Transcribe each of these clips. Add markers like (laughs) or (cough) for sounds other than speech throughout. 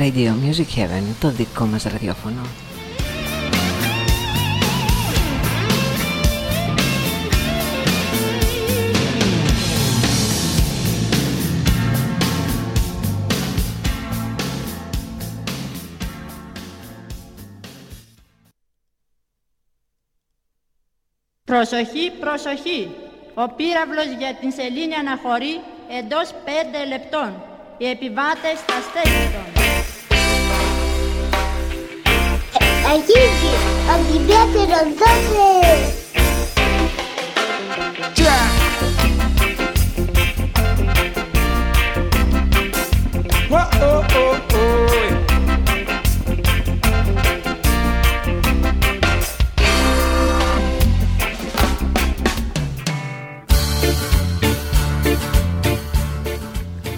Radio Music Heaven, το δικό μας ραδιόφωνο. Προσοχή, προσοχή! Ο πύραυλος για την σελήνη αναχωρεί εντός πέντε λεπτών. Οι επιβάτες στα στέκει των. Αγίγη, αντιβιάτερον δώσε! Oh, oh, oh.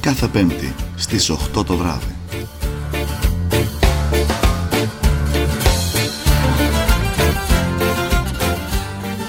κάθε Πέμπτη στις 8 το βράδυ.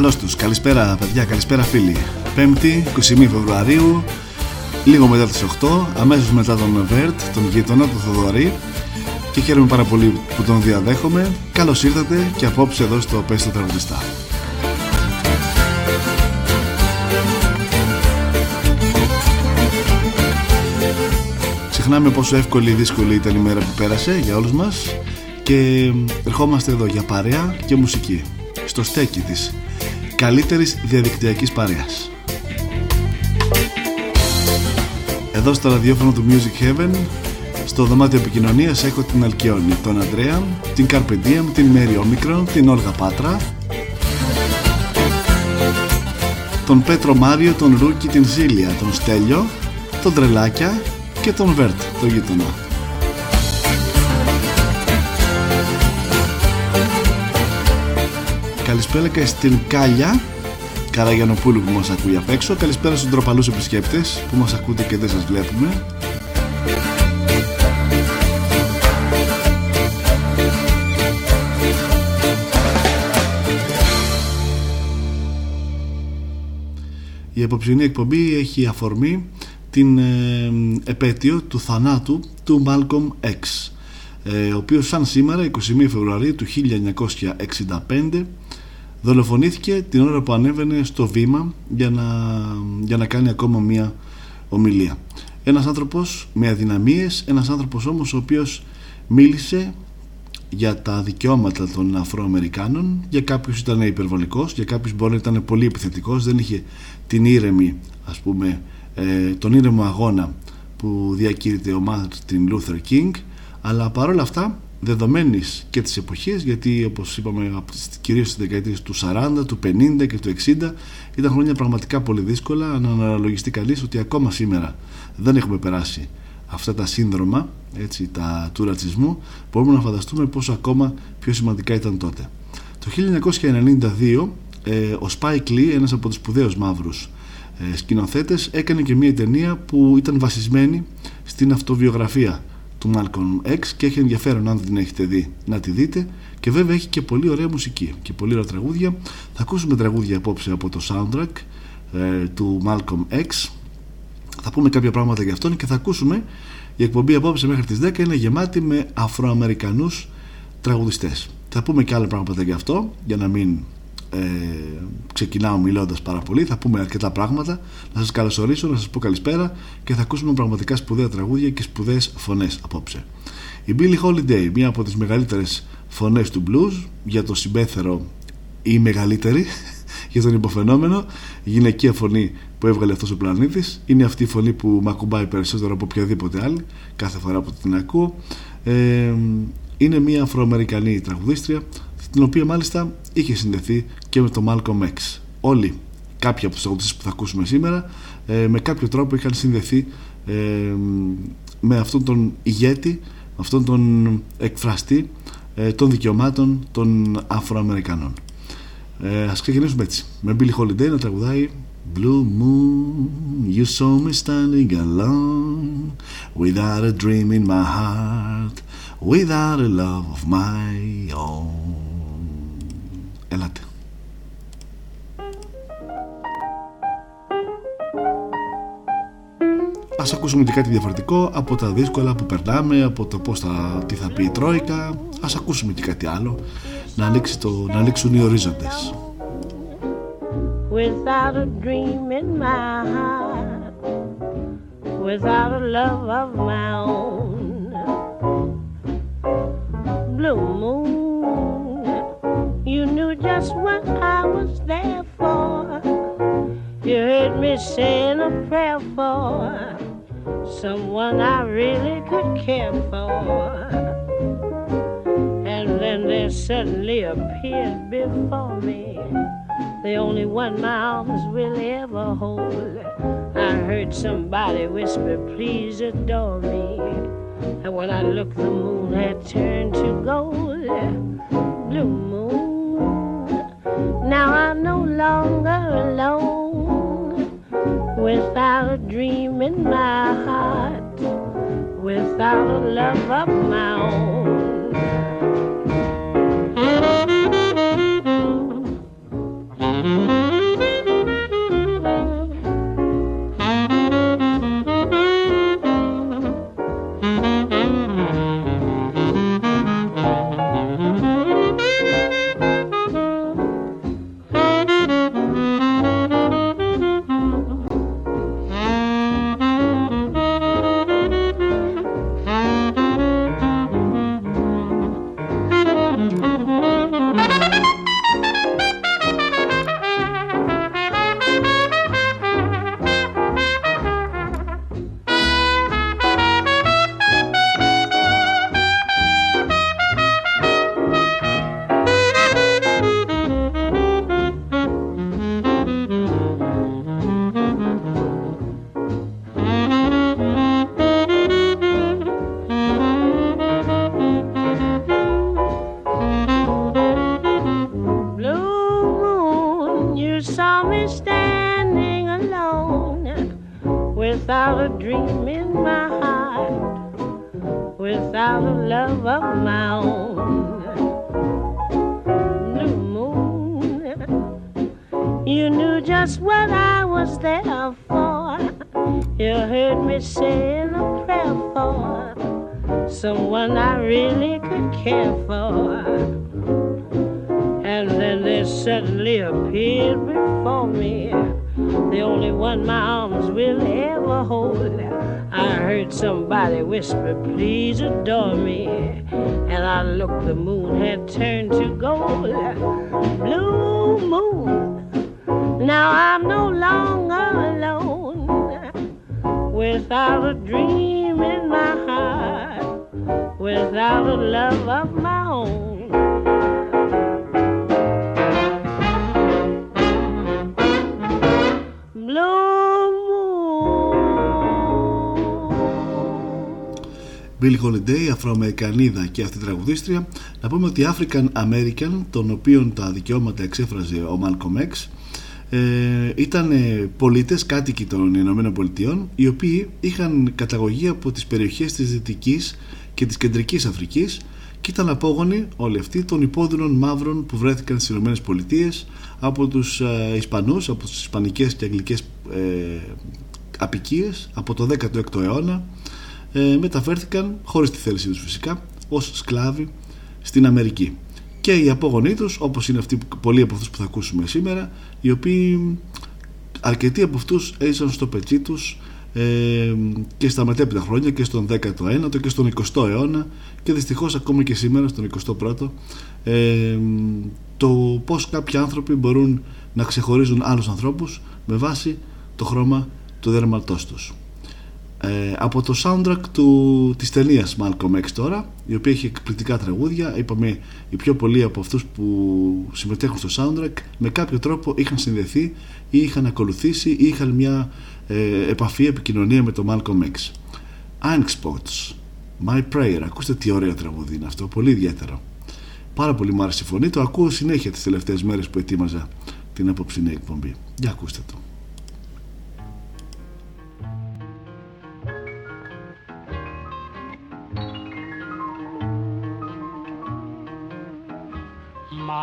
Καλώς τους, καλησπέρα παιδιά, καλησπέρα φίλοι. 5η, 21 Φεβρουαρίου Λίγο μετά τις 8 Αμέσως μετά τον Βέρτ, τον γείτονα, τον Θοδωρή. Και χαίρομαι πάρα πολύ που τον διαδέχομαι. Καλώς ήρθατε και απόψε εδώ στο Πέστο Τραγουδιστά. Ξεχνάμε πόσο εύκολη ή δύσκολη ήταν η μέρα που πέρασε για όλους μας. Και ερχόμαστε εδώ για παρέα και μουσική. Στο στέκι της καλύτερης διαδικτυακής παρέας. Εδώ στο ραδιόφωνο του Music Heaven στο δωμάτιο επικοινωνίας έχω την Αλκιόνη, τον Αντρέα, την Καρπεντίαμ, την Μέρι Όμικρον, την Όλγα Πάτρα, τον Πέτρο Μάριο, τον Ρούκι, την Ζήλια, τον Στέλιο, τον Τρελάκια και τον Βέρτ, το γείτονα. Καλησπέρα και στην Κάλια Καραγιανοπούλου που μας ακούει απ' έξω. Καλησπέρα στους ντροπαλούς επισκέπτες που μας ακούτε και δεν σας βλέπουμε. Η απόψινή εκπομπή έχει αφορμή την ε, επέτειο του θανάτου του Malcolm X ε, ο οποίος σαν σήμερα 21 Φεβρουαρίου του 1965 δολοφονήθηκε την ώρα που ανέβαινε στο βήμα για να, για να κάνει ακόμα μία ομιλία. Ένας άνθρωπος με αδυναμίες, ένας άνθρωπος όμως ο οποίος μίλησε για τα δικαιώματα των Αφροαμερικάνων. Για κάποιους ήταν υπερβολικός για κάποιους μπορεί να ήταν πολύ επιθετικός. Δεν είχε την ήρεμη ας πούμε ε, τον ήρεμο αγώνα που διακήρυττε ο Μάρτιν Λούθερ Κίνγκ. Αλλά παρόλα αυτά δεδομένης και της εποχής γιατί όπως είπαμε κυρίως στις δεκαετίες του 40, του 50 και του 60 ήταν χρόνια πραγματικά πολύ δύσκολα. Να αναλογιστεί κανείς ότι ακόμα σήμερα δεν έχουμε περάσει αυτά τα σύνδρομα έτσι, τα, του ρατσισμού μπορούμε να φανταστούμε πόσο ακόμα πιο σημαντικά ήταν τότε. Το 1992 ε, ο Spike Lee ένας από τους σπουδαίους μαύρους ε, σκηνοθέτες έκανε και μια ταινία που ήταν βασισμένη στην αυτοβιογραφία του Malcolm X και έχει ενδιαφέρον αν δεν την έχετε δει να τη δείτε. Και βέβαια έχει και πολύ ωραία μουσική και πολύ ωραία τραγούδια. Θα ακούσουμε τραγούδια απόψε από το soundtrack ε, του Malcolm X. Θα πούμε κάποια πράγματα για αυτόν και θα ακούσουμε η εκπομπή απόψε μέχρι τις 10 είναι γεμάτη με Αφροαμερικανούς τραγουδιστές. Θα πούμε και άλλα πράγματα γι' αυτό, για να μην ε, ξεκινάω μιλώντας πάρα πολύ. Θα πούμε αρκετά πράγματα. Να σας καλωσορίσω, να σας πω καλησπέρα και θα ακούσουμε πραγματικά σπουδαία τραγούδια και σπουδαίες φωνές απόψε. Η Billie Holiday, μία από τις μεγαλύτερες φωνές του blues, για το συμπέθερο ή μεγαλύτερη, (laughs) για τον υποφαινόμενο, η γυναικεία φωνή που έβγαλε αυτός ο πλανήτης. Είναι αυτή η φωνή που με ακουμπάει περισσότερο από οποιαδήποτε άλλη, κάθε φορά που την ακούω. Ε, είναι μια Αφροαμερικανή τραγουδίστρια την οποία μάλιστα είχε συνδεθεί και με τον Malcolm X. Όλοι, κάποιοι από τους τραγουδιστές που θα ακούσουμε σήμερα, ε, με κάποιο τρόπο είχαν συνδεθεί ε, με αυτόν τον ηγέτη, αυτόν τον εκφραστή ε, των δικαιωμάτων των Αφροαμερικανών. Ε, ας ξεκινήσουμε έτσι. Με Billy Holiday να τραγουδάει Blue moon, you saw me standing alone Without a dream in my heart Without a love of my own Ελάτε. Ας ακούσουμε και κάτι διαφορετικό από τα δύσκολα που περνάμε, από το πώς θα, τι θα πει η Τρόικα. Ας ακούσουμε και κάτι άλλο, να, ανοίξει το, να ανοίξουν οι ορίζοντες. Without a dream in my heart Without a love of my own Blue moon You knew just what I was there for. You heard me saying a prayer for someone I really could care for. And then there suddenly appeared before me the only one my arms will ever hold. I heard somebody whisper, Please adore me. And when I looked, the moon had turned to gold. Blue moon now I'm no longer alone without a dream in my heart, without a love of my own. Whisper, please adore me. And I look the moon Αφροαμερικανίδα και αυτή τραγουδίστρια. Να πούμε ότι African American, τον οποίον τα δικαιώματα εξέφραζε ο Malcolm X, ε, ήταν πολίτες, κάτοικοι των Ηνωμένων Πολιτειών, οι οποίοι είχαν καταγωγή από τις περιοχές της Δυτικής και της Κεντρικής Αφρικής και ήταν απόγονοι όλοι αυτοί των υπόδουλων μαύρων που βρέθηκαν στις Ηνωμένες Πολιτείες από τους ε, Ισπανούς, από τις Ισπανικές και Αγγλικές ε, απικίες από το 16ο αιώνα ε, μεταφέρθηκαν χωρίς τη θέλησή τους φυσικά ως σκλάβοι στην Αμερική. Και οι απόγονοί τους όπως είναι αυτοί πολλοί από αυτούς που θα ακούσουμε σήμερα οι οποίοι αρκετοί από αυτούς έζησαν στο πετσί τους ε, και στα μετέπειτα χρόνια και στον 19ο και στον 20ο αιώνα και δυστυχώς ακόμα και σήμερα στον 21ο ε, το πως κάποιοι άνθρωποι μπορούν να ξεχωρίζουν άλλους ανθρώπους με βάση το χρώμα του δέρματός τους ε, από το soundtrack του, της ταινίας Malcolm X τώρα η οποία έχει εκπληκτικά τραγούδια είπαμε οι πιο πολλοί από αυτούς που συμμετέχουν στο soundtrack με κάποιο τρόπο είχαν συνδεθεί ή είχαν ακολουθήσει ή είχαν μια ε, επαφή, επικοινωνία με το Malcolm X. Spots My Prayer. Ακούστε τι ωραίο τραγούδι είναι αυτό, πολύ ιδιαίτερο. Πάρα πολύ μου άρεσε η φωνή το ακούω συνέχεια τις τελευταίες μέρες που ετοίμαζα την απόψινή εκπομπή. Για ακούστε το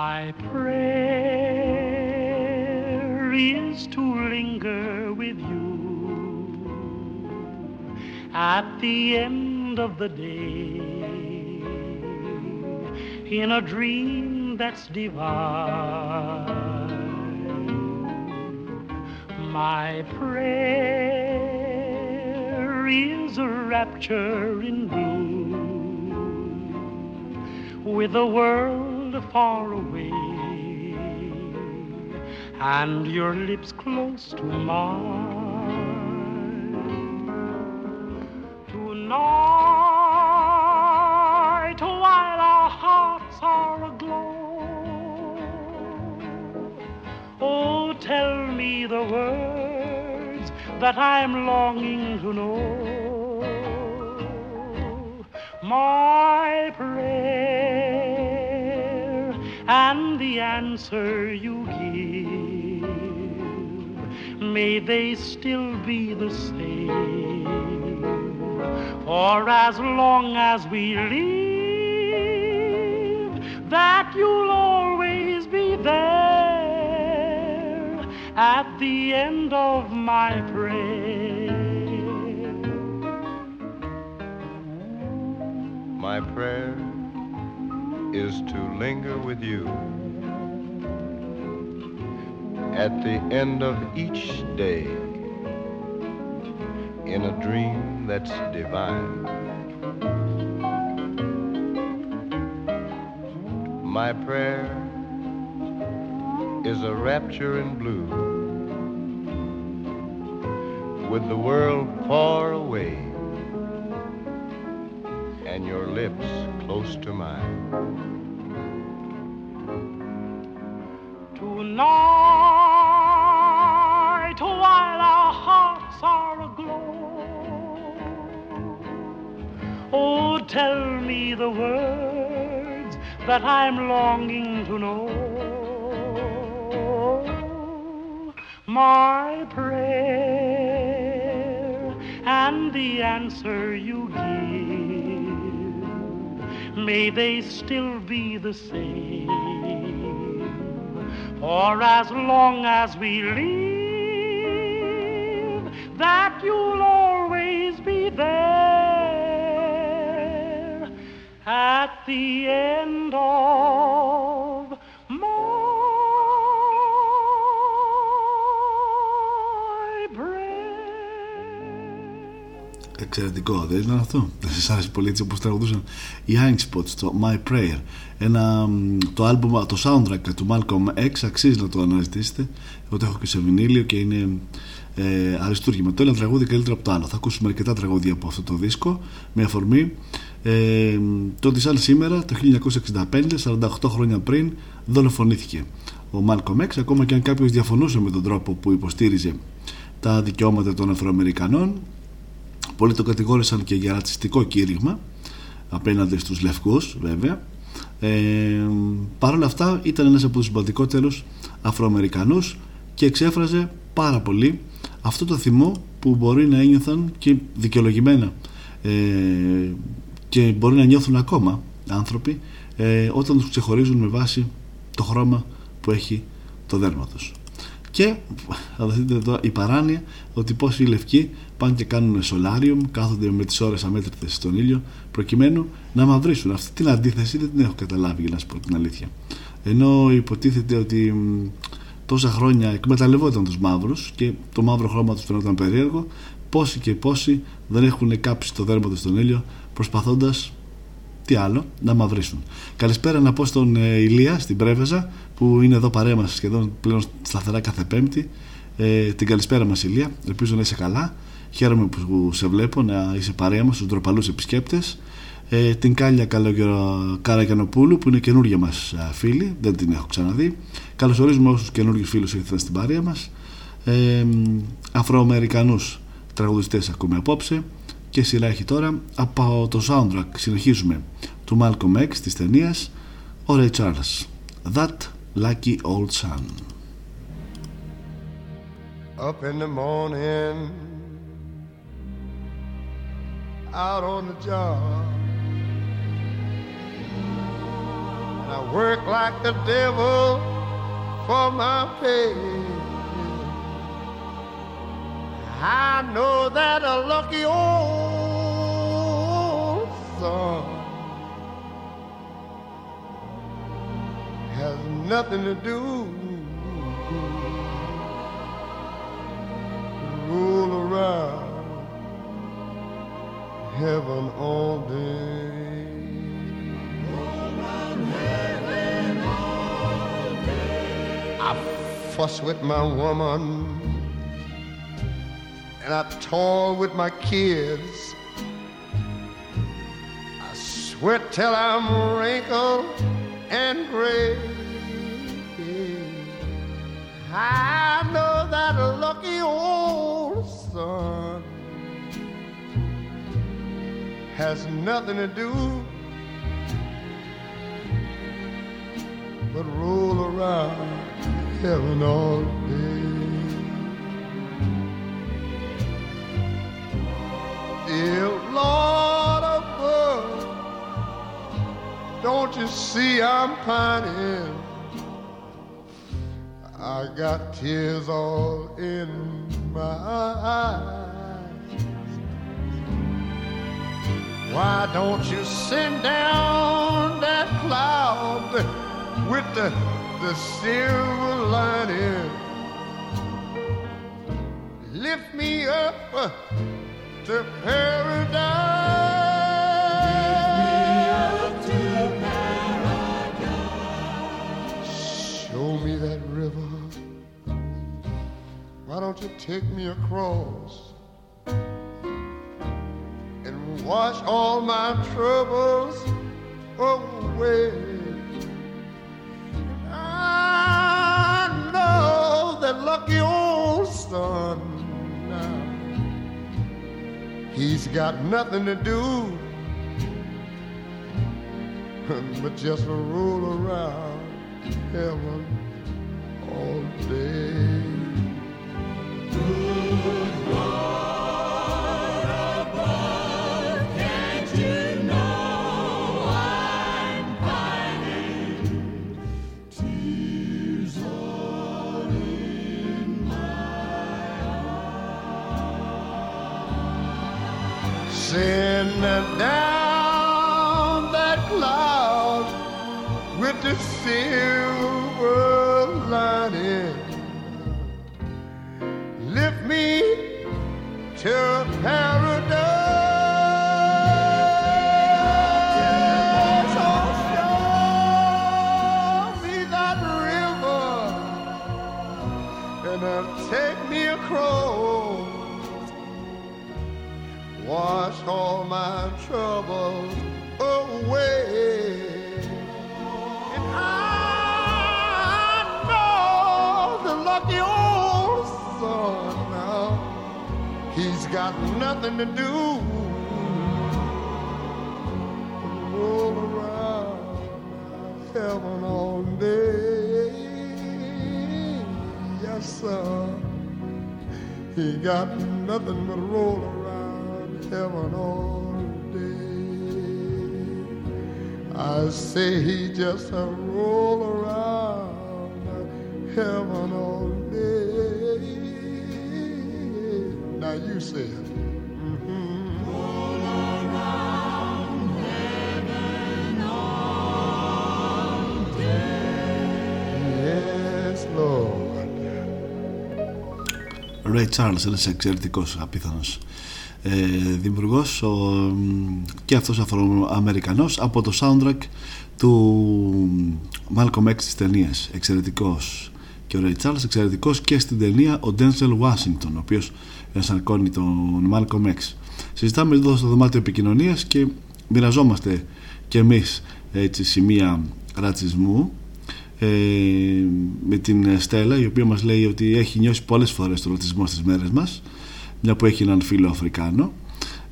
My prayer is to linger with you at the end of the day in a dream that's divine. My prayer is a rapture in blue with the world far away and your lips close to mine. Tonight, while our hearts are aglow, oh, tell me the words that I'm longing to know. My and the answer you give, may they still be the same. For as long as we live, that you'll always be there at the end of my prayer. My prayer is to linger with you at the end of each day in a dream that's divine. My prayer is a rapture in blue with the world far away and your lips close to mine. That I'm longing to know. My prayer and the answer you give, may they still be the same. For as long as we live, that you'll always be there at the end of my prayer. Εξαιρετικό, δεν ήταν αυτό. Δεν σας άρεσε πολύ έτσι όπως τραγουδούσαν οι Spots, το My Prayer. Ένα, μ, το άλμπουμ, το soundtrack του Malcolm X αξίζει να το αναζητήσετε. Εγώ το έχω και σε βινίλιο και είναι ε, αριστούργημα. Το ένα τραγούδι καλύτερο από το άλλο. Θα ακούσουμε αρκετά τραγούδια από αυτό το δίσκο με αφορμή ε, το ότι σαν σήμερα το 1965, 48 χρόνια πριν, δολοφονήθηκε ο Malcolm X. Ακόμα και αν κάποιος διαφωνούσε με τον τρόπο που υποστήριζε τα δικαιώματα των Αφροαμερικανών, Πολλοί το κατηγόρησαν και για ρατσιστικό κήρυγμα απέναντι στους λευκούς βέβαια ε, Παρ' όλα αυτά ήταν ένας από τους σημαντικότερους Αφροαμερικανούς και εξέφραζε πάρα πολύ αυτό το θυμό που μπορεί να ένιωθαν και δικαιολογημένα ε, και μπορεί να νιώθουν ακόμα άνθρωποι ε, όταν τους ξεχωρίζουν με βάση το χρώμα που έχει το δέρμα τους και θα δείτε εδώ η παράνοια ότι πως οι λευκοί πάνε και κάνουν σολάριουμ, κάθονται με τις ώρες αμέτρητες στον ήλιο, προκειμένου να μαυρίσουν. Αυτή την αντίθεση δεν την έχω καταλάβει για να σου πω την αλήθεια. Ενώ υποτίθεται ότι τόσα χρόνια εκμεταλλευόταν τους μαύρους και το μαύρο χρώμα τους φαινόταν περίεργο, πόσοι και πόσοι δεν έχουν κάψει το δέρμα τους στον ήλιο προσπαθώντας τι άλλο, να μαυρίσουν. Καλησπέρα να πω στον ε, Ηλία στην Πρέβεζα που είναι εδώ παρέα μας σχεδόν πλέον σταθερά κάθε Πέμπτη. Ε, την καλησπέρα μας Ηλία, ελπίζω να είσαι καλά. Χαίρομαι που σε βλέπω να είσαι παρέα μας στους ντροπαλούς επισκέπτες. Ε, την Κάλια Καραγιανοπούλου που είναι καινούργια μας φίλη, δεν την έχω ξαναδεί. Καλωσορίζουμε όσους καινούργιους φίλους ήρθαν στην παρέα μας. Ε, Αφροαμερικανούς τραγουδιστές ακούμε απόψε και σειρά έχει τώρα από το soundtrack συνεχίζουμε του Malcolm X της ταινίας ο Ray Charles That Lucky Old Sun Up in the morning Out on the job And I work like the devil for my pay I know that a lucky old son has nothing to do roll around heaven all day. I fuss with my woman and I toil with my kids. I sweat till I'm wrinkled and gray. I know that lucky old son has nothing to do but roll around heaven all day. Dear Lord above, don't you see I'm pining? I got tears all in my eyes. Why don't you send down that cloud with the, the silver lining? Lift me up uh, to paradise. Show me that river. Why don't you take me across and wash all my troubles away? I know that lucky old now. He's got nothing to do (laughs) but just roll around heaven all day. Got nothing to do. but Roll around heaven all day. Yes, sir. He got nothing but roll around heaven all day. I say he just a roll around heaven all day. Now you you said. Yes, Lord. Ray Charles, ένας εξαιρετικός απίθανος ε, δημιουργός ο, μ, και αυτός Αφροαμερικανός από το soundtrack του Malcolm X της ταινίας εξαιρετικός και ο Ray Charles εξαιρετικός και στην ταινία ο Denzel Washington ο οποίος ενσαρκώνει τον Malcolm X. Συζητάμε εδώ στο δωμάτιο επικοινωνίας και μοιραζόμαστε και εμείς έτσι σημεία ρατσισμού ε, με την Στέλλα η οποία μας λέει ότι έχει νιώσει πολλές φορές τον ρατσισμό στις μέρες μας μια που έχει έναν φίλο Αφρικάνο.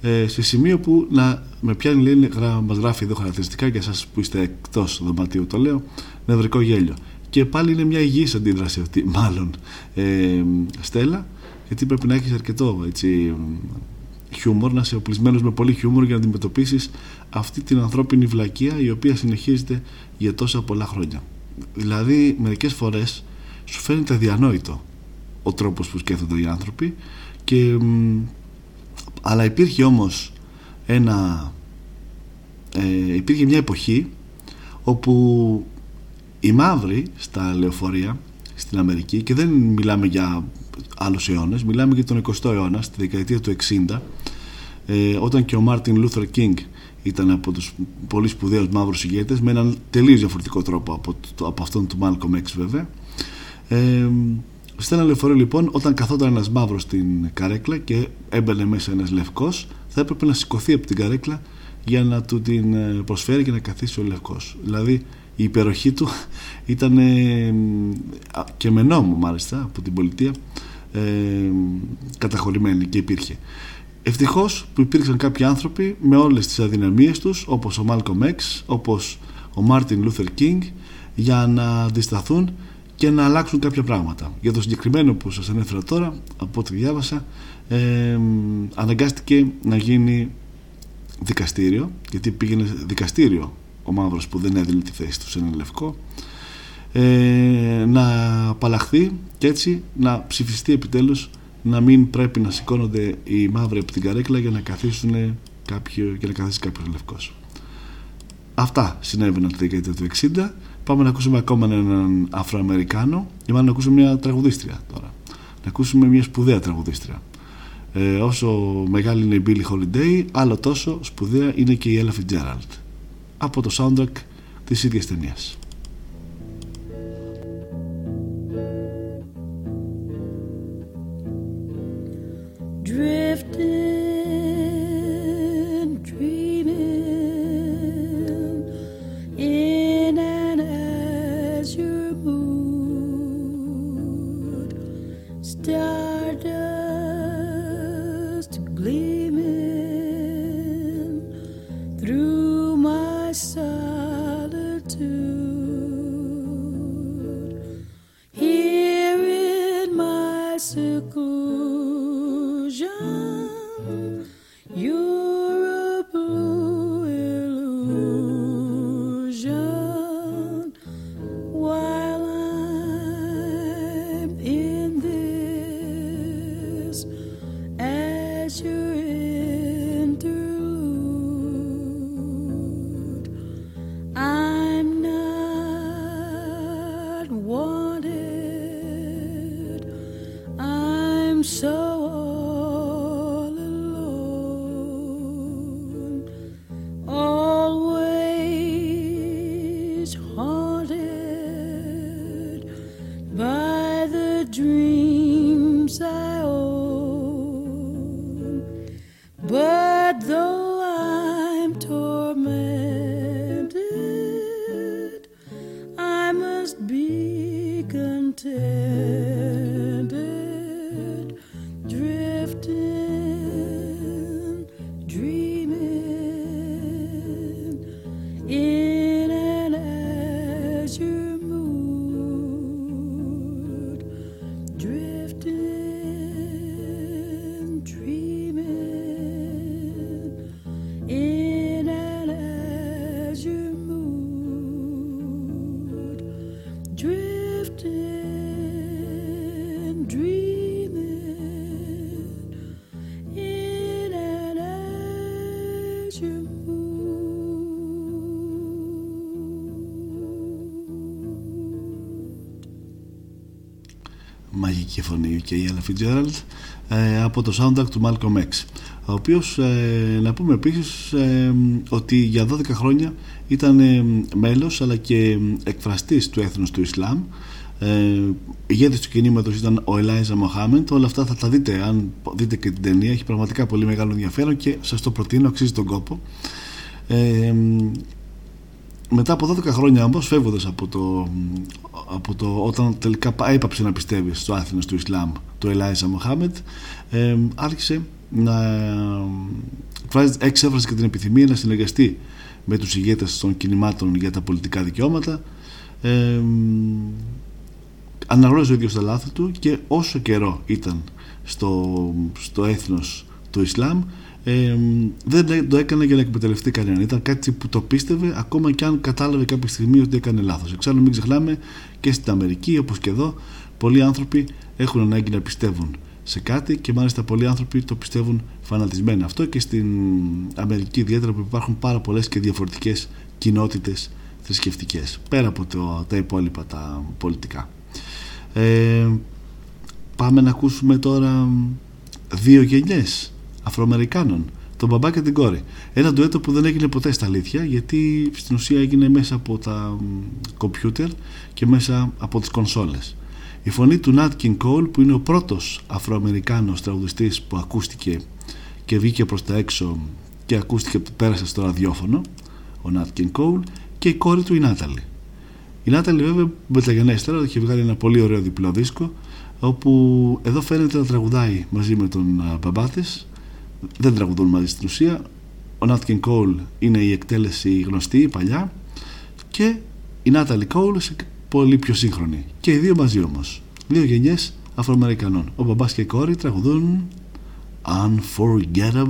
Ε, σε σημείο που να με πιάνει λέει, γρα, μας γράφει εδώ χαρακτηριστικά για εσάς που είστε εκτός δωματίου το λέω νευρικό γέλιο και πάλι είναι μια υγιής αντίδραση αυτή (laughs) μάλλον ε, Στέλλα γιατί πρέπει να έχεις αρκετό έτσι, χιούμορ, να είσαι οπλισμένος με πολύ χιούμορ για να αντιμετωπίσεις αυτή την ανθρώπινη βλακεία η οποία συνεχίζεται για τόσα πολλά χρόνια. Δηλαδή, μερικές φορές σου φαίνεται αδιανόητο ο τρόπος που σκέφτονται οι άνθρωποι και, μ, αλλά υπήρχε όμως ένα ε, υπήρχε μια εποχή όπου οι μαύροι στα λεωφορεία στην Αμερική και δεν μιλάμε για άλλους αιώνες μιλάμε για τον 20ο αιώνα στη δεκαετία του 60 ε, όταν και ο Μάρτιν Λούθερ Κίνγκ ήταν από τους πολύ σπουδαίους μαύρους ηγέτες με έναν τελείως διαφορετικό τρόπο από, το- από αυτόν του Malcolm X βέβαια. Ε, σε ένα λεωφορείο λοιπόν όταν καθόταν ένας μαύρος στην καρέκλα και έμπαινε μέσα ένας λευκός θα έπρεπε να σηκωθεί από την καρέκλα για να του την ε, προσφέρει και να καθίσει ο λευκός. Δηλαδή η υπεροχή του ήταν ε, α, και με νόμο μάλιστα από την πολιτεία ε, καταχωρημένη και υπήρχε Ευτυχώς που υπήρξαν κάποιοι άνθρωποι με όλες τις αδυναμίες τους όπως ο Malcolm X, όπως ο Μάρτιν Λούθερ Κίνγκ για να αντισταθούν και να αλλάξουν κάποια πράγματα. Για το συγκεκριμένο που σας ανέφερα τώρα, από ό,τι διάβασα, ε, αναγκάστηκε να γίνει δικαστήριο, γιατί πήγαινε δικαστήριο ο μαύρος που δεν έδινε τη θέση του σε ένα λευκό, ε, να απαλλαχθεί και έτσι να ψηφιστεί επιτέλους να μην πρέπει να σηκώνονται οι μαύροι από την καρέκλα για να καθίσουν κάποιο, για να καθίσει κάποιος λευκός. Αυτά συνέβαιναν τη δεκαετία του 60. Πάμε να ακούσουμε ακόμα έναν Αφροαμερικάνο και μάλλον να ακούσουμε μια τραγουδίστρια τώρα. Να ακούσουμε μια σπουδαία τραγουδίστρια. Ε, όσο μεγάλη είναι η Billie Holiday, άλλο τόσο σπουδαία είναι και η Ella Fitzgerald. Από το soundtrack της ίδιας ταινίας. drifting, και η Ella Fitzgerald ε, από το soundtrack του Malcolm X ο οποίος ε, να πούμε επίσης ε, ότι για 12 χρόνια ήταν ε, μέλος αλλά και εκφραστής του έθνους του Ισλάμ. Ε, ηγέτης του κινήματος ήταν ο Ελάιζα Μοχάμεντ όλα αυτά θα τα δείτε αν δείτε και την ταινία. Έχει πραγματικά πολύ μεγάλο ενδιαφέρον και σας το προτείνω αξίζει τον κόπο. Ε, μετά από 12 χρόνια όμως, φεύγοντας από το, από το όταν τελικά έπαψε να πιστεύει στο Άθηνο του Ισλάμ το Ελάιζα Μοχάμεντ ε, άρχισε να εξέφρασε και την επιθυμία να συνεργαστεί με τους ηγέτες των κινημάτων για τα πολιτικά δικαιώματα. Ε, αναγνώριζε ο ίδιος τα λάθη του και όσο καιρό ήταν στο, στο έθνος του Ισλάμ ε, δεν το έκανε για να εκμεταλλευτεί κανέναν. Ήταν κάτι που το πίστευε ακόμα και αν κατάλαβε κάποια στιγμή ότι έκανε λάθος. Εξάλλου μην ξεχνάμε και στην Αμερική όπως και εδώ πολλοί άνθρωποι έχουν ανάγκη να πιστεύουν σε κάτι και μάλιστα πολλοί άνθρωποι το πιστεύουν φανατισμένα. Αυτό και στην Αμερική ιδιαίτερα που υπάρχουν πάρα πολλές και διαφορετικές κοινότητες θρησκευτικές πέρα από το, τα υπόλοιπα τα πολιτικά. Ε, πάμε να ακούσουμε τώρα δύο γενιές Αφροαμερικάνων τον μπαμπά και την κόρη. Ένα ντουέτο που δεν έγινε ποτέ στα αλήθεια γιατί στην ουσία έγινε μέσα από τα κομπιούτερ και μέσα από τις κονσόλες. Η φωνή του Nat King Cole που είναι ο πρώτος Αφροαμερικάνος τραγουδιστής που ακούστηκε και βγήκε προς τα έξω και ακούστηκε πέρασε στο ραδιόφωνο ο Nat King Cole και η κόρη του η Νάταλη η Νάταλη βέβαια μεταγενέστερα είχε βγάλει ένα πολύ ωραίο διπλό δίσκο όπου εδώ φαίνεται να τραγουδάει μαζί με τον μπαμπά της δεν τραγουδούν μαζί στην ουσία. Ο Nat King Cole είναι η εκτέλεση γνωστή, η παλιά. Και η Natalie Cole σε πολύ πιο σύγχρονη. Και οι δύο μαζί όμως. Δύο γενιές Αφροαμερικανών. Ο μπαμπάς και η κόρη τραγουδούν Unforgettable.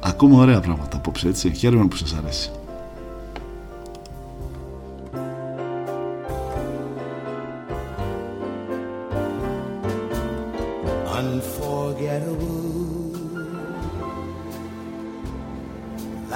Ακούμε ωραία πράγματα απόψε έτσι. Χαίρομαι που σας αρέσει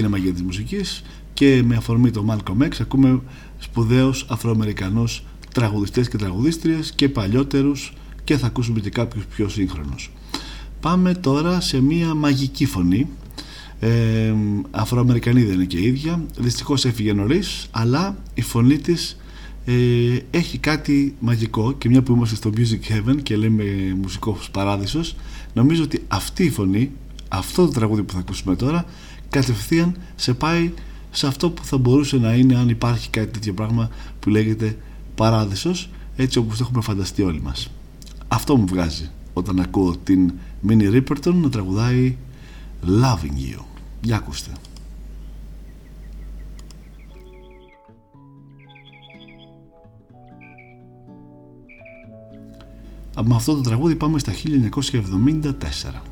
Αυτή είναι η μαγεία της μουσικής και με αφορμή το Malcolm X ακούμε σπουδαίους αφροαμερικανούς τραγουδιστές και τραγουδίστριες και παλιότερους και θα ακούσουμε και κάποιους πιο σύγχρονους. Πάμε τώρα σε μια μαγική φωνή ε, Αφροαμερικανή δεν είναι και η ίδια δυστυχώς έφυγε νωρίς, αλλά η φωνή της ε, έχει κάτι μαγικό και μια που είμαστε στο Music Heaven και λέμε μουσικός παράδεισος νομίζω ότι αυτή η φωνή αυτό το τραγούδι που θα ακούσουμε τώρα κατευθείαν σε πάει σε αυτό που θα μπορούσε να είναι αν υπάρχει κάτι τέτοιο πράγμα που λέγεται παράδεισος έτσι όπως το έχουμε φανταστεί όλοι μας. Αυτό μου βγάζει όταν ακούω την Μίνι Ρίπερτον να τραγουδάει Loving You για ακούστε. Με αυτό το τραγούδι πάμε στα 1974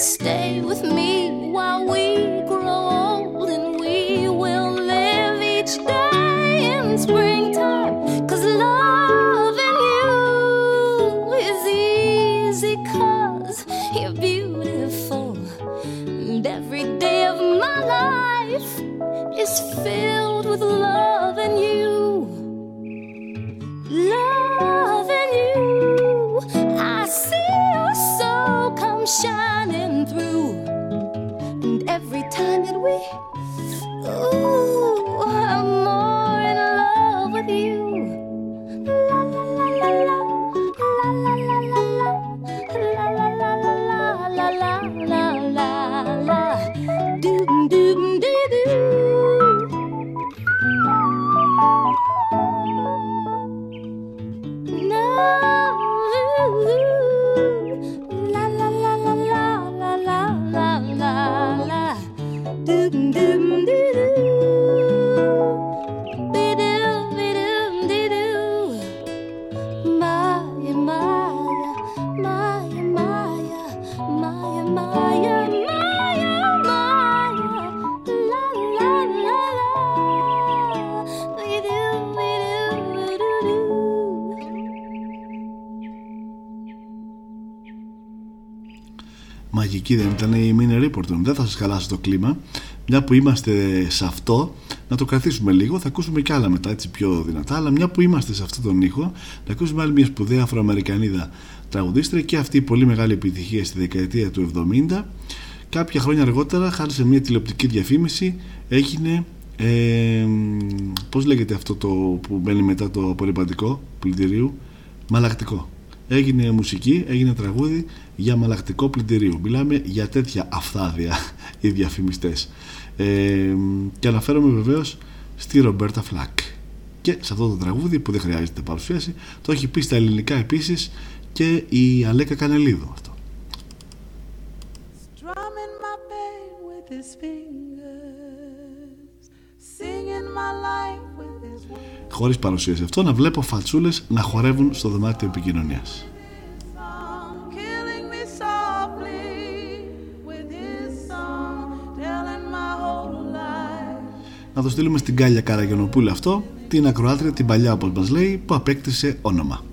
Stay with me while we Mini Reporter δεν θα σας χαλάσει το κλίμα. Μια που είμαστε σε αυτό να το κρατήσουμε λίγο θα ακούσουμε κι άλλα μετά έτσι πιο δυνατά. Αλλά μια που είμαστε σε αυτόν τον ήχο να ακούσουμε άλλη μια σπουδαία Αφροαμερικανίδα τραγουδίστρια και αυτή η πολύ μεγάλη επιτυχία στη δεκαετία του 70 κάποια χρόνια αργότερα χάρη σε μια τηλεοπτική διαφήμιση έγινε ε, πώς λέγεται αυτό το που μπαίνει μετά το απορριπαντικό πλυντηρίου μαλακτικό έγινε μουσική, έγινε τραγούδι για μαλακτικό πλυντηρίου μιλάμε για τέτοια αυθάδια οι διαφημιστές. Ε, και αναφέρομαι βεβαίως στη Ρομπέρτα Φλακ. Και σε αυτό το τραγούδι που δεν χρειάζεται παρουσίαση το έχει πει στα ελληνικά επίσης και η Αλέκα Κανελίδου αυτό words. χωρίς παρουσίαση αυτό να βλέπω φατσούλες να χορεύουν στο δωμάτιο επικοινωνίας Song, killing me softly with his song, telling my whole life. να το στείλουμε στην Κάλια Καραγιονοπούλη αυτό την ακροάτρια την παλιά όπως μας λέει που απέκτησε όνομα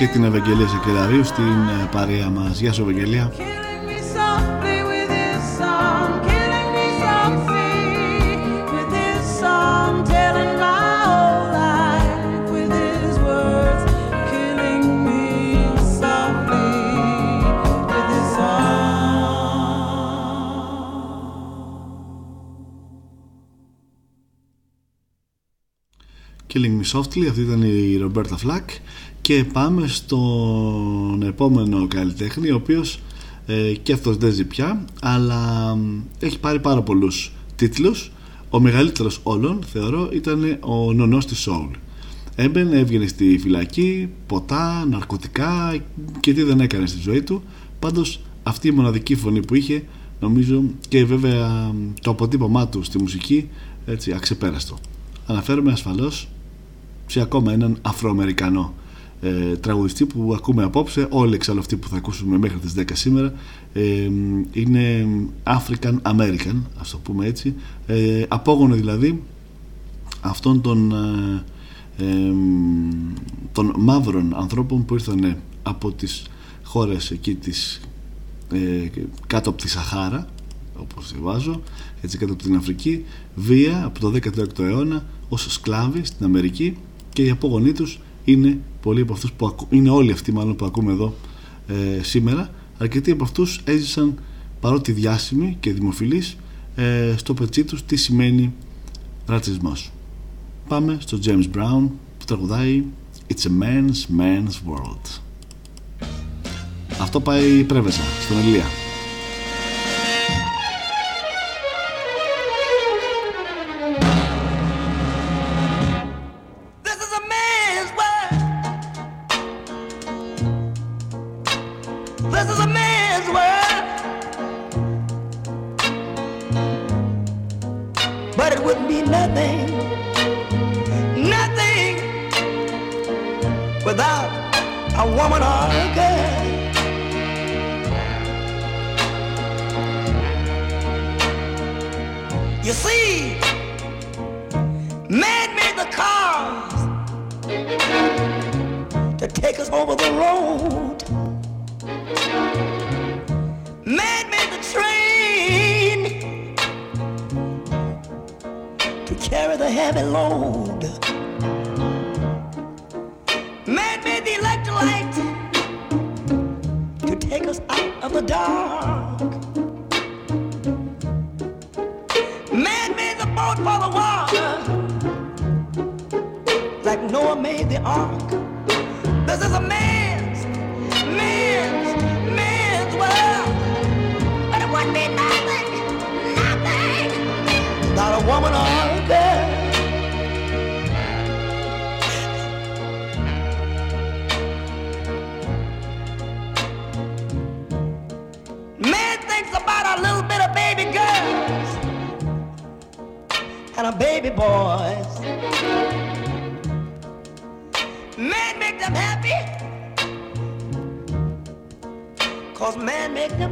και την Ευαγγελία Σεκελαρίου στην ε, παρέα μας. Γεια σου Ευαγγελία. killing me softly with his song, killing me softly with his song, telling my whole life with his words, killing me softly with his song. Killing Me Softly, αυτή ήταν η Ρομπέρτα Φλακ και πάμε στον επόμενο καλλιτέχνη ο οποίος ε, και αυτός δεν ζει πια αλλά μ, έχει πάρει πάρα πολλούς τίτλους. Ο μεγαλύτερος όλων θεωρώ ήταν ο νονός της Soul έμπαινε, έβγαινε στη φυλακή ποτά, ναρκωτικά και τι δεν έκανε στη ζωή του. Πάντως αυτή η μοναδική φωνή που είχε νομίζω και βέβαια το αποτύπωμά του στη μουσική έτσι αξεπέραστο. Αναφέρομαι ασφαλώς σε ακόμα έναν Αφροαμερικανό ε, τραγουδιστή που ακούμε απόψε όλοι εξάλλου αυτοί που θα ακούσουμε μέχρι τις 10 σήμερα ε, είναι African American ας το πούμε έτσι. Ε, απόγονο δηλαδή αυτών των ε, ε, των μαύρων ανθρώπων που ήρθαν από τις χώρες εκεί της ε, κάτω από τη Σαχάρα όπως διαβάζω έτσι κάτω από την Αφρική βία από το 16ο αιώνα ως σκλάβοι στην Αμερική και οι απόγονοί τους είναι πολλοί από αυτούς που ακού, είναι όλοι αυτοί μάλλον που ακούμε εδώ ε, σήμερα. Αρκετοί από αυτούς έζησαν παρότι διάσημοι και δημοφιλείς ε, στο πετσί τους τι σημαίνει ρατσισμός. Πάμε στο James Brown που τραγουδάει It's a man's man's world αυτό πάει πρέβεσα στον Ελία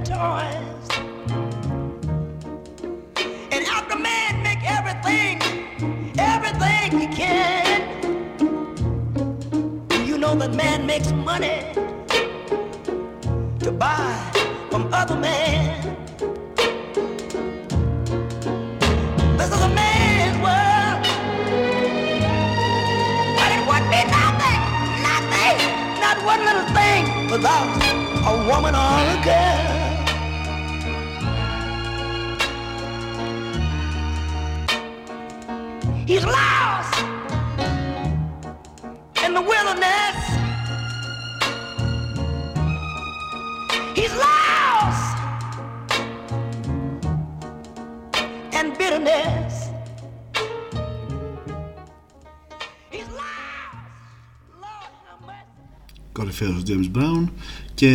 time. James Brown και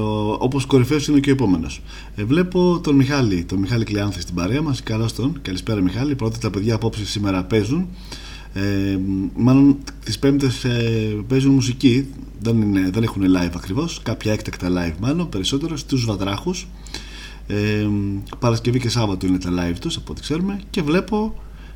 ο, όπως κορυφαίος είναι και ο επόμενος. Ε, βλέπω τον Μιχάλη τον Μιχάλη Κλεάνθη στην παρέα μας. Καλώς τον, καλησπέρα Μιχάλη. Πρώτα τα παιδιά απόψε σήμερα παίζουν. Ε, μάλλον τις πέμπτες ε, παίζουν μουσική. Δεν, είναι, δεν έχουν live ακριβώς. Κάποια έκτακτα live μάλλον περισσότερο στους Βατράχους. Ε, Παρασκευή και Σάββατο είναι τα live τους από ό,τι ξέρουμε. Και βλέπω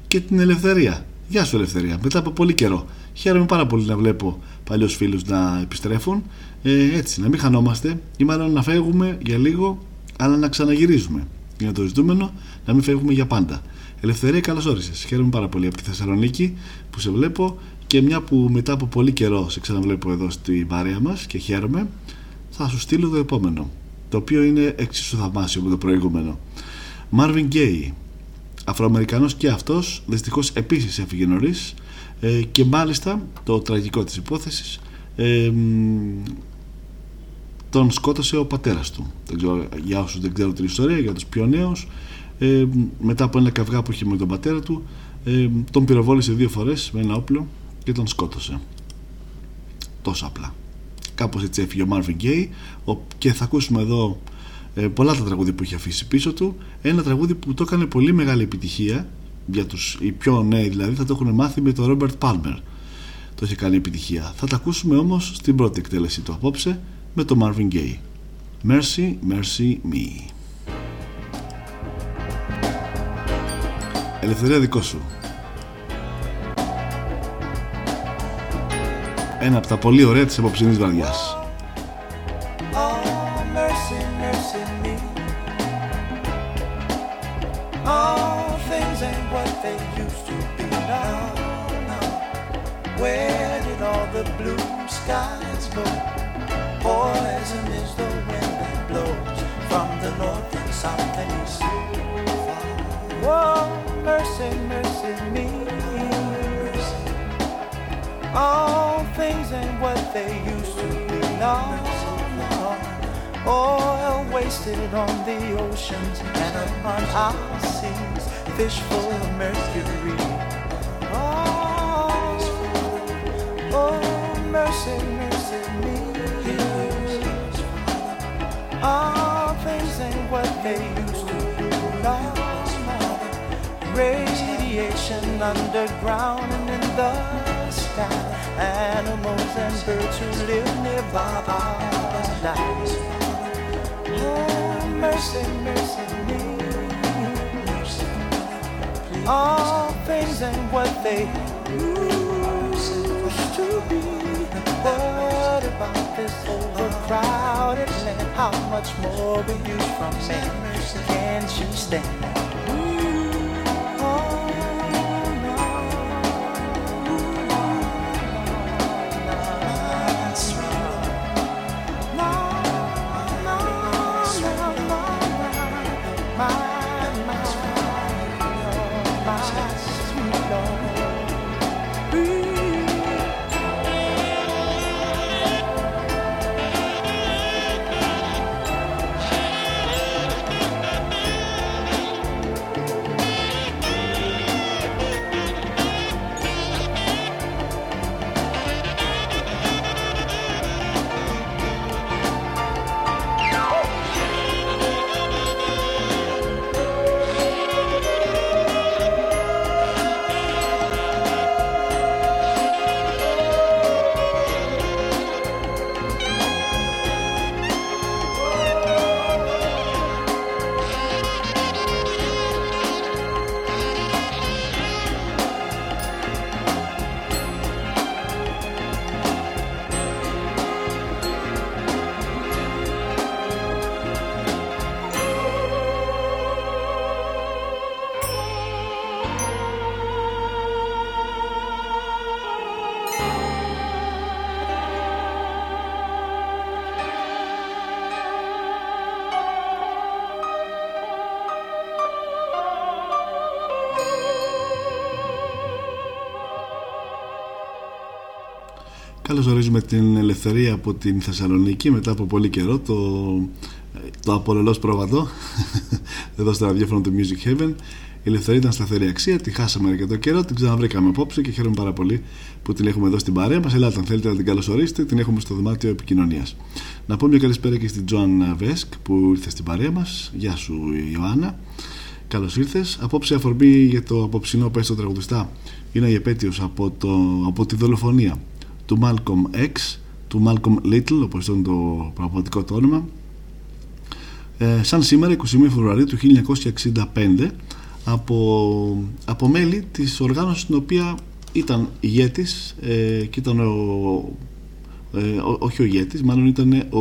και την Ελευθερία. Γεια σου Ελευθερία, μετά από πολύ καιρό. Χαίρομαι πάρα πολύ να βλέπω παλιούς φίλους να επιστρέφουν. Ε, έτσι, να μην χανόμαστε ή μάλλον να φεύγουμε για λίγο, αλλά να ξαναγυρίζουμε. Είναι το ζητούμενο να μην φεύγουμε για πάντα. Ελευθερία, καλώς όρισες. Χαίρομαι πάρα πολύ από τη Θεσσαλονίκη που σε βλέπω και μια που μετά από πολύ καιρό σε ξαναβλέπω εδώ στην παρέα μας και χαίρομαι, θα σου στείλω το επόμενο. Το οποίο είναι εξίσου θαυμάσιο με το προηγούμενο. Marvin Gaye, Αφροαμερικανός και αυτός, δυστυχώς επίσης έφυγε νωρίς ε, και μάλιστα το τραγικό της υπόθεσης ε, τον σκότωσε ο πατέρας του. Δεν ξέρω, για όσους δεν ξέρουν την ιστορία, για τους πιο νέους, ε, μετά από ένα καυγά που είχε με τον πατέρα του, ε, τον πυροβόλησε δύο φορές με ένα όπλο και τον σκότωσε. Τόσο απλά. Κάπως έτσι έφυγε ο Marvin Gaye και θα ακούσουμε εδώ ε, πολλά τα τραγούδια που είχε αφήσει πίσω του. Ένα τραγούδι που το έκανε πολύ μεγάλη επιτυχία για τους οι πιο νέοι δηλαδή θα το έχουν μάθει με τον Robert Palmer. Το είχε κάνει επιτυχία. Θα τα ακούσουμε όμως στην πρώτη εκτέλεση του απόψε με τον Marvin Gaye. Mercy, Mercy Me. Ελευθερία δικό σου. Ένα από τα πολύ ωραία της απόψινής βραδιάς. They used to be now. Oil wasted on the oceans and upon our seas, fish full of mercury. Oh, oh mercy, mercy me. All things ain't what they used to be now. Radiation underground and in the sky. Animals and birds who live nearby are alive. Oh, mercy, mercy me. All things ain't what they used to be. What about this overcrowded land? How much more will you from me? Can't you stand? Καλώς ορίζουμε την ελευθερία από την Θεσσαλονίκη μετά από πολύ καιρό το, το απολελώς πρόβατο (laughs) εδώ στο ραδιόφωνο του Music Heaven η ελευθερία ήταν σταθερή αξία, τη χάσαμε αρκετό καιρό, την ξαναβρήκαμε απόψε και χαίρομαι πάρα πολύ που την έχουμε εδώ στην παρέα μας. Ελάτε, αν θέλετε να την καλωσορίσετε, την έχουμε στο δωμάτιο επικοινωνίας. Να πω μια καλησπέρα και στην Τζοάν Βέσκ που ήρθε στην παρέα μας. Γεια σου, Ιωάννα. Καλώς ήρθες. Απόψε αφορμή για το απόψινό πέστο τραγουδιστά είναι η επέτειος από, το, από τη δολοφονία του Malcolm X, του Malcolm Little, όπως είναι το πραγματικό το όνομα, ε, σαν σήμερα 21 Φεβρουαρίου του 1965 από, από μέλη της οργάνωσης στην οποία ήταν ηγέτης ε, και ήταν ο, ε, ο- όχι ο ηγέτης μάλλον ήταν ο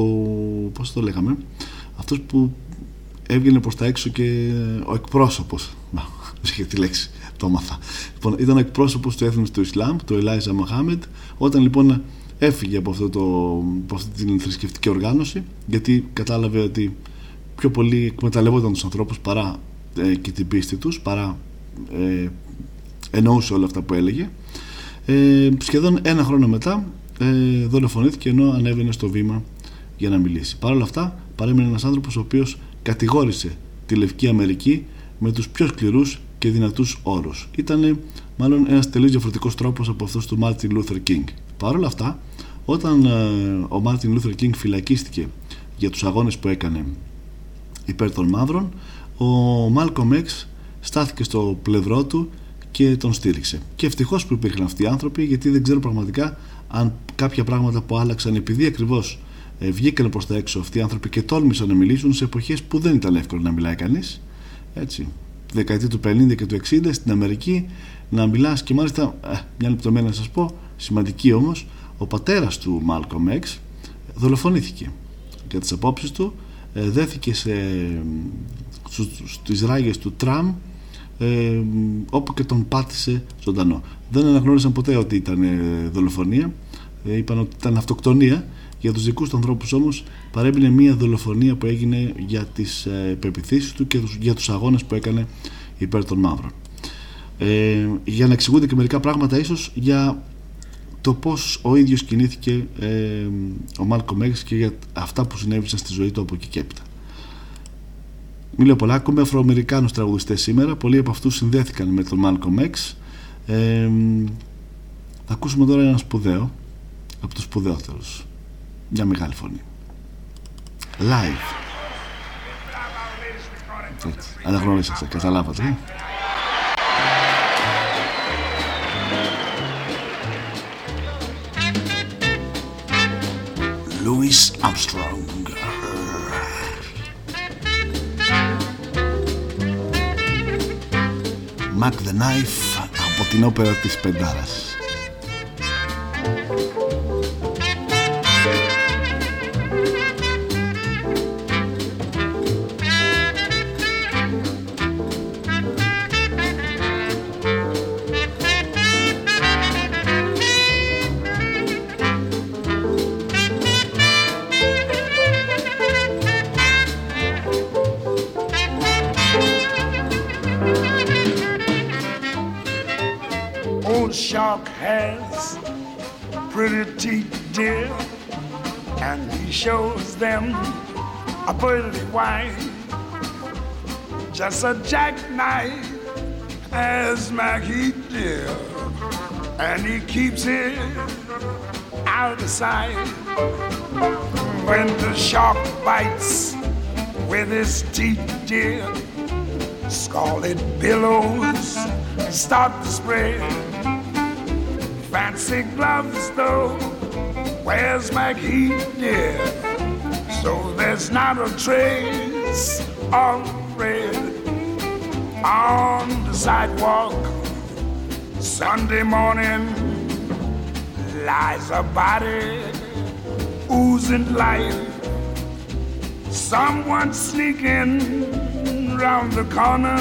πώς το λέγαμε αυτός που έβγαινε προς τα έξω και ο εκπρόσωπος. Να, (laughs) είχε τη λέξη το έμαθα. Λοιπόν, ήταν ο εκπρόσωπος του έθνους του Ισλάμ του Ελάιζα Μοχάμετ. Όταν λοιπόν έφυγε από, αυτό το, από αυτή την θρησκευτική οργάνωση γιατί κατάλαβε ότι πιο πολύ εκμεταλλευόταν τους ανθρώπους παρά ε, και την πίστη τους παρά ε, εννοούσε όλα αυτά που έλεγε. Ε, σχεδόν ένα χρόνο μετά ε, δολοφονήθηκε ενώ ανέβαινε στο βήμα για να μιλήσει. Παρ' όλα αυτά παρέμεινε ένας άνθρωπος ο οποίος κατηγόρησε τη Λευκή Αμερική με τους πιο σκληρούς και δυνατούς όρους. Ήταν μάλλον ένας τελείως διαφορετικός τρόπος από αυτός του Μάρτιν Λούθερ Κίνγκ. Παρ' όλα αυτά, όταν ε, ο Μάρτιν Λούθερ Κίνγκ φυλακίστηκε για τους αγώνες που έκανε υπέρ των μαύρων, ο Malcolm X στάθηκε στο πλευρό του και τον στήριξε. Και ευτυχώς που υπήρχαν αυτοί οι άνθρωποι, γιατί δεν ξέρω πραγματικά αν κάποια πράγματα που άλλαξαν επειδή ακριβώς ε, βγήκαν προς τα έξω αυτοί οι άνθρωποι και τόλμησαν να μιλήσουν σε εποχές που δεν ήταν εύκολο να μιλάει κανείς. Έτσι. Τη δεκαετία του 50 και του 60 στην Αμερική να μιλάς και μάλιστα, ε, μια λεπτομέρεια να σας πω, σημαντική όμως, ο πατέρας του Μάλκομ Έξ δολοφονήθηκε για τις απόψεις του ε, δέθηκε σε, στους, στις ράγες του τραμ ε, όπου και τον πάτησε ζωντανό. Δεν αναγνώρισαν ποτέ ότι ήταν ε, δολοφονία. Ε, είπαν ότι ήταν αυτοκτονία για τους δικούς του ανθρώπους όμως παρέμεινε μια δολοφονία που έγινε για τις ε, πεπιθήσεις του και τους, για τους αγώνες που έκανε υπέρ των μαύρων ε, για να εξηγούνται και μερικά πράγματα ίσως για το πώς ο ίδιος κινήθηκε ε, ο Μάλκο Μέγης και για αυτά που συνέβησαν στη ζωή του από εκεί και έπειτα. Μην λέω πολλά, ακούμε Αφροαμερικάνους τραγουδιστές σήμερα, πολλοί από αυτούς συνδέθηκαν με τον Μάλκο Μέξ. Ε, θα ακούσουμε τώρα ένα σπουδαίο, από τους σπουδαιότερους, μια μεγάλη φωνή. Live. Έτσι, αναγνωρίσατε, καταλάβατε. ε; Louis Armstrong. Mac the Knife από την όπερα της Πεντάρας. Them a pearly white. Just a jackknife as Maggie dear, and he keeps it out of sight. When the shark bites with his teeth, dear, scarlet billows start to spread. Fancy gloves, though, where's McHeath, dear? So there's not a trace of red on the sidewalk. Sunday morning lies a body oozing life. Someone sneaking round the corner.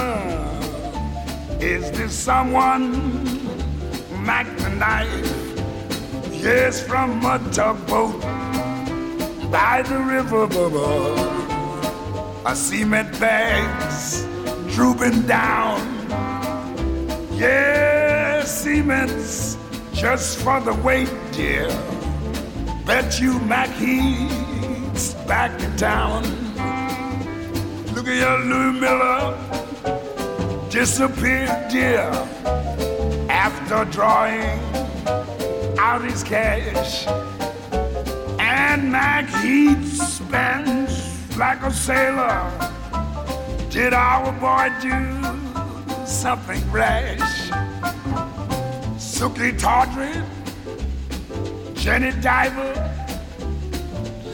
Is this someone? Mac the knife. Yes, from a tugboat by the river. A cement bags drooping down. Yes, cement's just for the weight, dear. Bet you Mac he's back in town. Look at your Louis Miller disappeared, dear, after drawing out his cash. And Mac Heath spends like a sailor. Did our boy do something rash? Sookie Tawdry, Jenny Diver,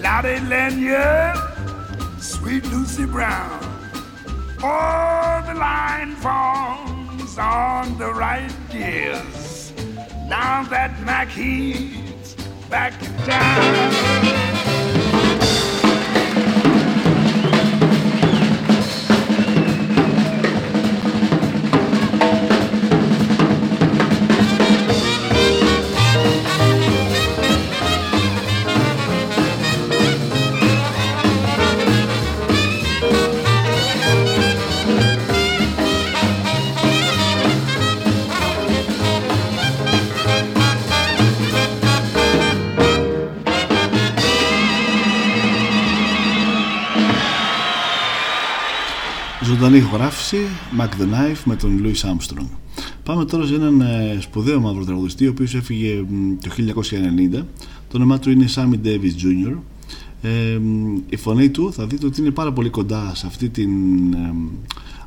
Lottie Lanyard, Sweet Lucy Brown before the line forms on the right gears. Now that Mac he's back in Ζωντανή ηχογράφηση Mac the Knife με τον Louis Armstrong. Πάμε τώρα σε έναν ε, σπουδαίο μαύρο τραγουδιστή ο οποίος έφυγε μ, το 1990. Το όνομά του είναι Sammy Davis Jr. Ε, μ, η φωνή του θα δείτε ότι είναι πάρα πολύ κοντά σε αυτή την ε,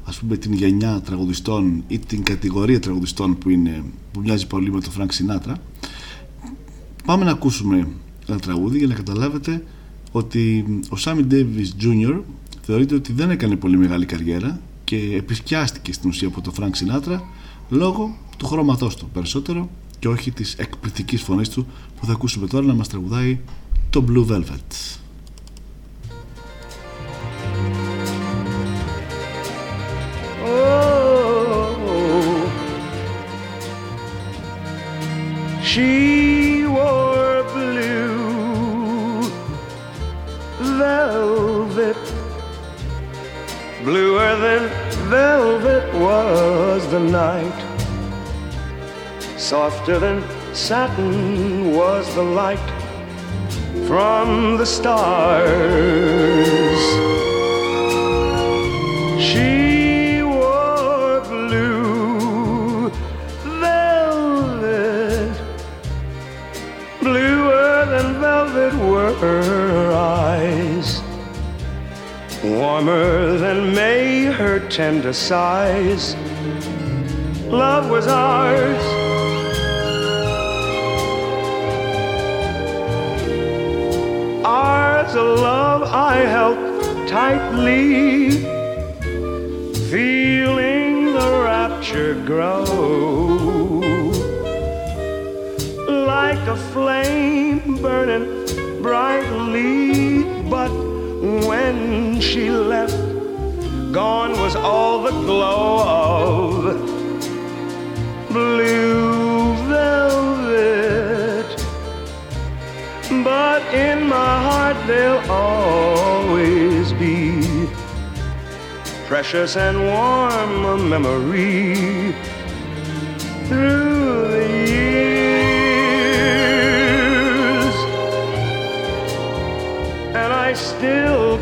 ας πούμε την γενιά τραγουδιστών ή την κατηγορία τραγουδιστών που, είναι, που μοιάζει πολύ με τον Frank Sinatra. Πάμε να ακούσουμε ένα τραγούδι για να καταλάβετε ότι ο Sammy Davis Jr. θεωρείται ότι δεν έκανε πολύ μεγάλη καριέρα και επισκιάστηκε στην ουσία από τον Frank Sinatra λόγω του χρώματός του περισσότερο και όχι της εκπληκτικής φωνής του που θα ακούσουμε τώρα να μας τραγουδάει το Blue Velvet. Oh, she wore blue velvet. Bluer than velvet was the night. Softer than satin was the light from the stars. She wore blue velvet, bluer than velvet were warmer than May her tender sighs. Love was ours. Ours a love I held tightly feeling the rapture grow like a flame burning brightly. But when she left, gone was all the glow of blue velvet. But in my heart, there'll always be precious and warm a memory through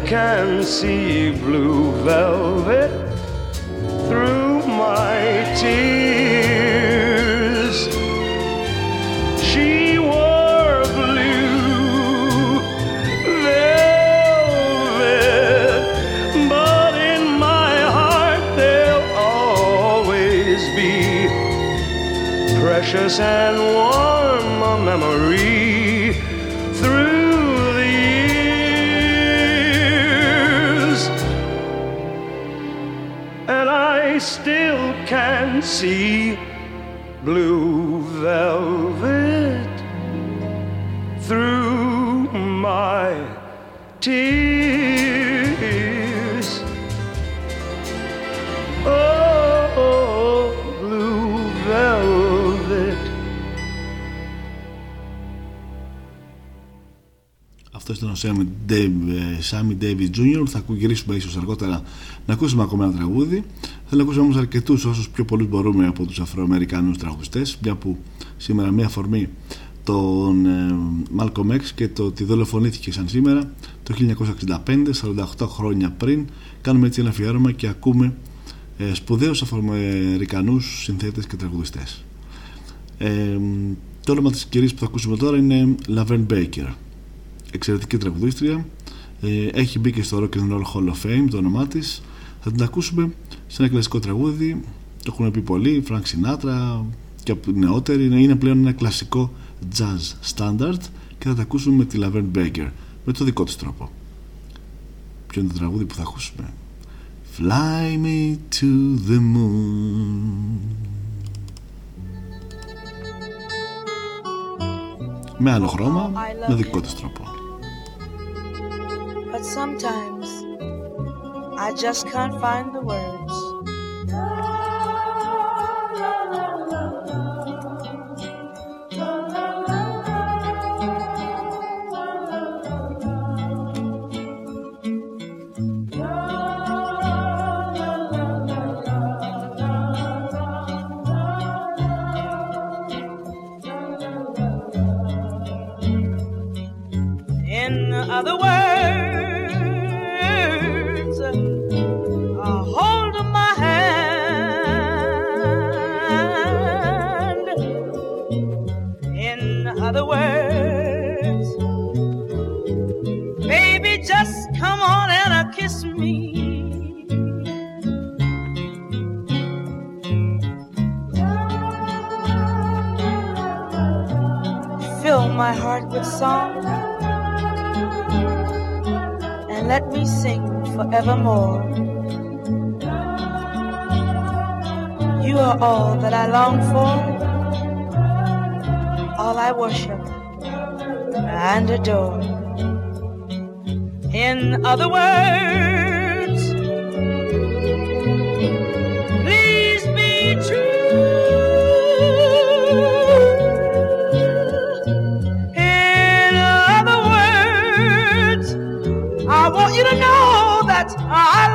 can see blue velvet through my tears. She wore blue velvet, but in my heart there'll always be precious and warm a memory still can see blue velvet through my tears. Αυτό ήταν ο Sammy Dave- ε, Sammy Davis Jr. Θα γυρίσουμε ίσως αργότερα να ακούσουμε ακόμα ένα τραγούδι. Θέλω να ακούσουμε όμως αρκετούς, όσους πιο πολλούς μπορούμε από τους Αφροαμερικανούς τραγουδιστές. Μια που σήμερα μία αφορμή τον ε, Malcolm X και το ότι δολοφονήθηκε σαν σήμερα το 1965, 48 χρόνια πριν. Κάνουμε έτσι ένα αφιέρωμα και ακούμε ε, σπουδαίους Αφροαμερικανούς συνθέτες και τραγουδιστές. Ε, το όνομα της κυρίας που θα ακούσουμε τώρα είναι Laverne Baker εξαιρετική τραγουδίστρια. Ε, έχει μπει και στο Rock and Roll Hall of Fame το όνομά της. Θα την ακούσουμε σε ένα κλασικό τραγούδι. Το έχουν πει πολλοί, Frank Sinatra και από την νεότερη είναι- είναι πλέον ένα κλασικό jazz standard και θα τα ακούσουμε με τη Laverne Baker με το δικό της τρόπο. Ποιο είναι το τραγούδι που θα ακούσουμε; Fly me to the moon. Με άλλο χρώμα, με δικό της τρόπο But sometimes I just can't find the words. Fill my heart with song and let me sing forevermore. You are all that I long for, all I worship and adore. In other words, I